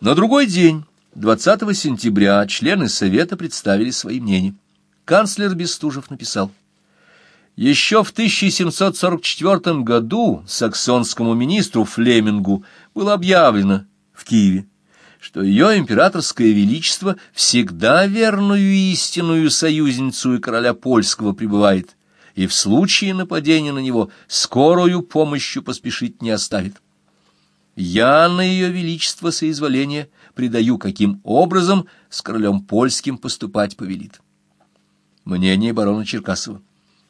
На другой день, 20 сентября, члены Совета представили свои мнения. Канцлер Бестужев написал. Еще в 1744 году саксонскому министру Флемингу было объявлено в Киеве, что ее императорское величество всегда верную истинную союзницу и короля польского пребывает, и в случае нападения на него скорую помощью поспешить не оставит. Я на ее величество соизволение предаю, каким образом с королем польским поступать повелит. Мнение барона Черкасова.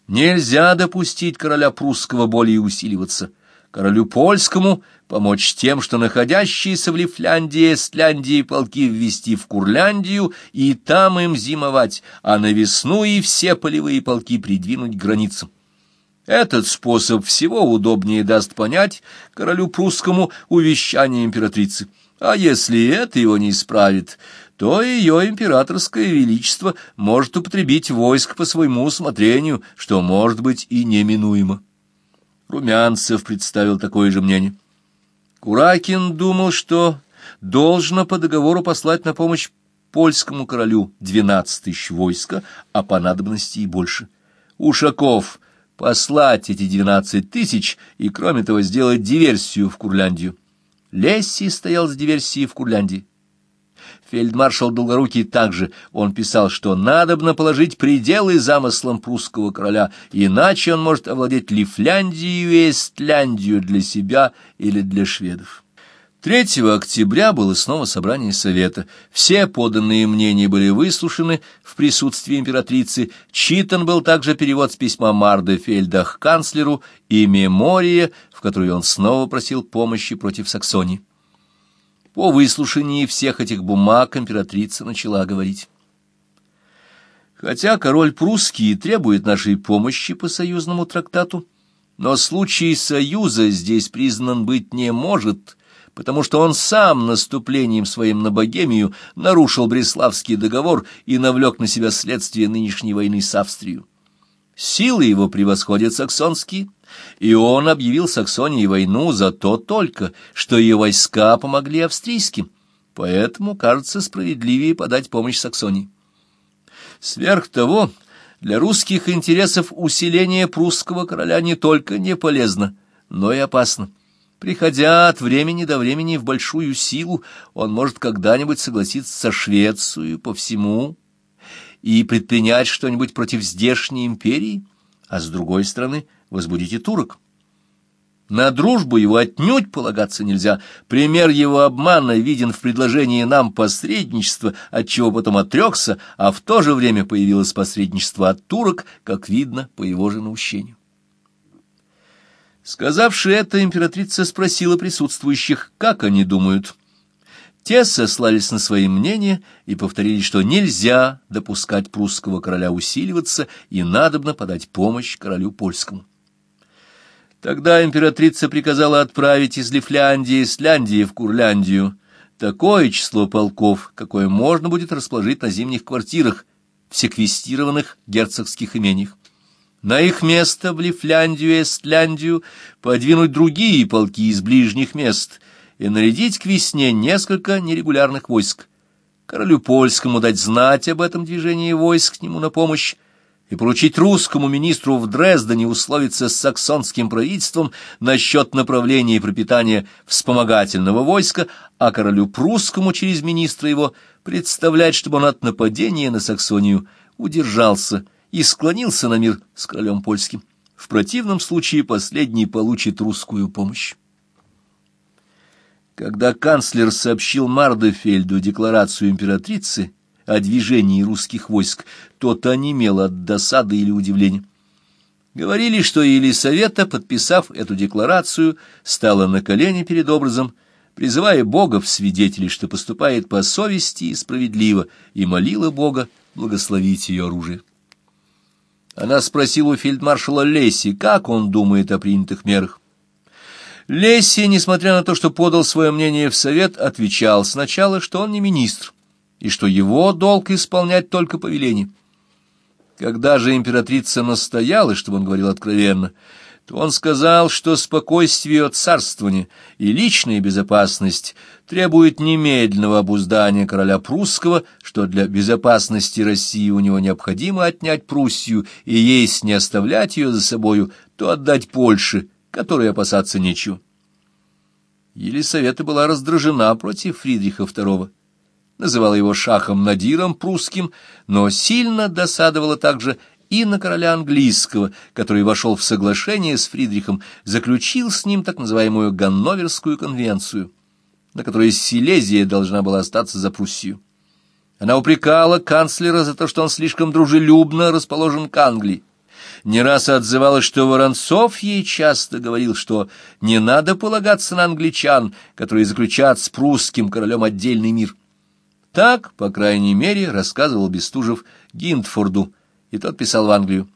Нельзя допустить короля прусского более усиливаться. Королю польскому помочь тем, что находящиеся в Лифляндии Эстляндии полки ввести в Курляндию и там им зимовать, а на весну и все полевые полки придвинуть к границам. Этот способ всего удобнее даст понять королю прусскому увещание императрицы. А если это его не исправит, то ее императорское величество может употребить войск по своему усмотрению, что может быть и неминуемо. Румянцев представил такое же мнение. Куракин думал, что должно по договору послать на помощь польскому королю двенадцать тысяч войска, а по надобности и больше. Ушаков послать эти двенадцать тысяч и, кроме того, сделать диверсию в Курляндию. Лесси стоял с диверсией в Курляндии. Фельдмаршал Долгорукий также, он писал, что надобно положить пределы замыслам прусского короля, иначе он может овладеть Лифляндию и Эстляндию для себя или для шведов. 3 октября было снова собрание совета. Все поданные мнения были выслушаны в присутствии императрицы. Читан был также перевод с письма Марда Фельда к канцлеру и мемория, в которой он снова просил помощи против Саксонии. По выслушании всех этих бумаг императрица начала говорить. Хотя король прусский требует нашей помощи по союзному трактату, но случай союза здесь признан быть не может, потому что он сам наступлением своим на Богемию нарушил Бреславский договор и навлек на себя следствие нынешней войны с Австрией. Силы его превосходят саксонские, и он объявил Саксонии войну за то только, что ее войска помогли австрийским, поэтому кажется справедливее подать помощь Саксонии. Сверх того, для русских интересов усиление прусского короля не только не полезно, но и опасно. Приходя от времени до времени в большую силу, он может когда-нибудь согласиться со Швецией по всему и предпринять что-нибудь против здешней империи, а с другой стороны возбудить и турок. На дружбу его отнюдь полагаться нельзя. Пример его обмана виден в предложении нам посредничества, от чего потом отрекся, а в то же время появилось посредничество от турок, как видно по его же наущению. Сказавши это, императрица спросила присутствующих, как они думают — те сослались на свои мнения и повторили, что нельзя допускать прусского короля усиливаться и надобно подать помощь королю польскому. Тогда императрица приказала отправить из Лифляндии и Исляндии в Курляндию такое число полков, какое можно будет расположить на зимних квартирах в секвестированных герцогских имениях. На их место в Лифляндию и Эстляндию подвинуть другие полки из ближних мест — и нарядить к весне несколько нерегулярных войск. Королю польскому дать знать об этом движении войск к нему на помощь, и поручить русскому министру в Дрездене условиться с саксонским правительством насчет направления и пропитания вспомогательного войска, а королю прусскому через министра его представлять, чтобы он от нападения на Саксонию удержался и склонился на мир с королем польским. В противном случае последний получит русскую помощь. Когда канцлер сообщил Мардефельду декларацию императрицы о движении русских войск, тот онемел от досады или удивления. Говорили, что Елисавета, подписав эту декларацию, стала на колени перед образом, призывая Бога в свидетели, что поступает по совести и справедливо, и молила Бога благословить ее оружие. Она спросила у фельдмаршала Леси, как он думает о принятых мерах. Лесси, несмотря на то, что подал свое мнение в совет, отвечал сначала, что он не министр, и что его долг исполнять только повеление. Когда же императрица настояла, чтобы он говорил откровенно, то он сказал, что спокойствие царствования и личная безопасность требует немедленного обуздания короля прусского, что для безопасности России у него необходимо отнять Пруссию и есть не оставлять ее за собою, то отдать Польше, которой опасаться нечего. Елисавета была раздражена против Фридриха II, называла его шахом Надиром прусским, но сильно досадовала также и на короля английского, который вошел в соглашение с Фридрихом, заключил с ним так называемую Ганноверскую конвенцию, на которой Силезия должна была остаться за Пруссию. Она упрекала канцлера за то, что он слишком дружелюбно расположен к Англии. Не раз отзывалась, что Воронцов ей часто говорил, что не надо полагаться на англичан, которые заключат с прусским королем отдельный мир. Так, по крайней мере, рассказывал Бестужев Гинтфорду, и тот писал в Англию.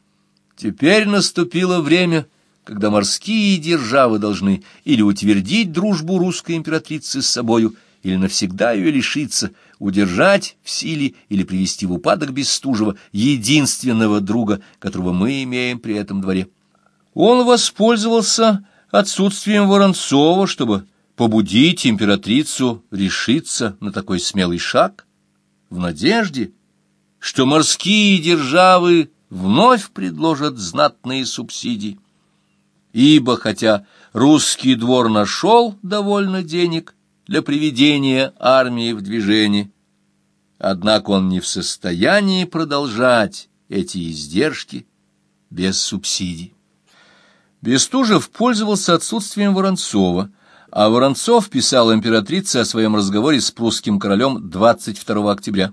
Теперь наступило время, когда морские державы должны или утвердить дружбу русской императрицы с собою, или навсегда ее лишиться, удержать в силе или привести в упадок Бестужева, единственного друга, которого мы имеем при этом дворе. Он воспользовался отсутствием Воронцова, чтобы побудить императрицу решиться на такой смелый шаг, в надежде, что морские державы вновь предложат знатные субсидии. Ибо хотя русский двор нашел довольно денег для приведения армии в движение, однако он не в состоянии продолжать эти издержки без субсидий. Бестужев пользовался отсутствием Воронцова, а Воронцов писал императрице о своем разговоре с прусским королем 22 октября.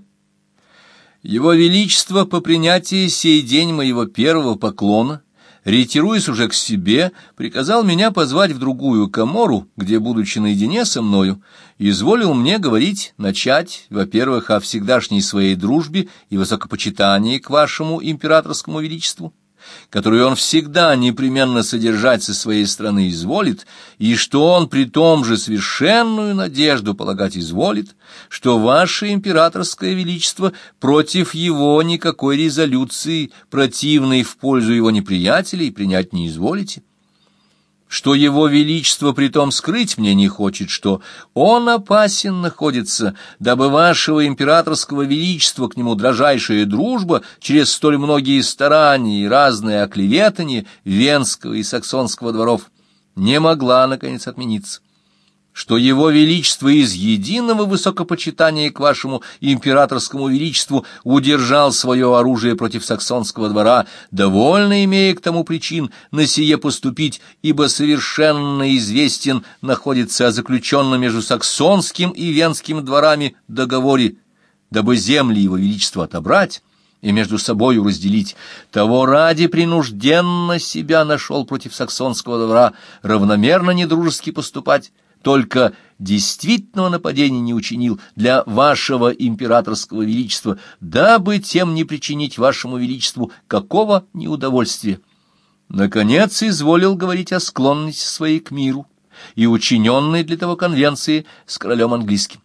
Его Величество по принятии сей день моего первого поклона, ретируясь уже к себе, приказал меня позвать в другую комору, где, будучи наедине со мною, изволил мне говорить, начать, во-первых, о всегдашней своей дружбе и высокопочитании к вашему императорскому величеству, которую он всегда непременно содержать со своей стороны изволит, и что он при том же совершенную надежду полагать изволит, что ваше императорское величество против его никакой резолюции, противной в пользу его неприятелей, принять не изволите что его величество притом скрыть мне не хочет, что он опасен находится, дабы вашего императорского величества к нему дрожайшая дружба через столь многие старания и разные оклеветания венского и саксонского дворов не могла, наконец, отмениться что его величество из единого высокопочитания к вашему императорскому величеству удержал свое оружие против саксонского двора, довольно имея к тому причин на сие поступить, ибо совершенно известен находится о заключенном между саксонским и венским дворами договоре, дабы земли его величества отобрать, и между собою разделить. Того ради принужденно себя нашел против саксонского двора равномерно недружески поступать, только действительного нападения не учинил для вашего императорского величества, дабы тем не причинить вашему величеству какого неудовольствия. Наконец изволил говорить о склонности своей к миру и учиненной для того конвенции с королем английским.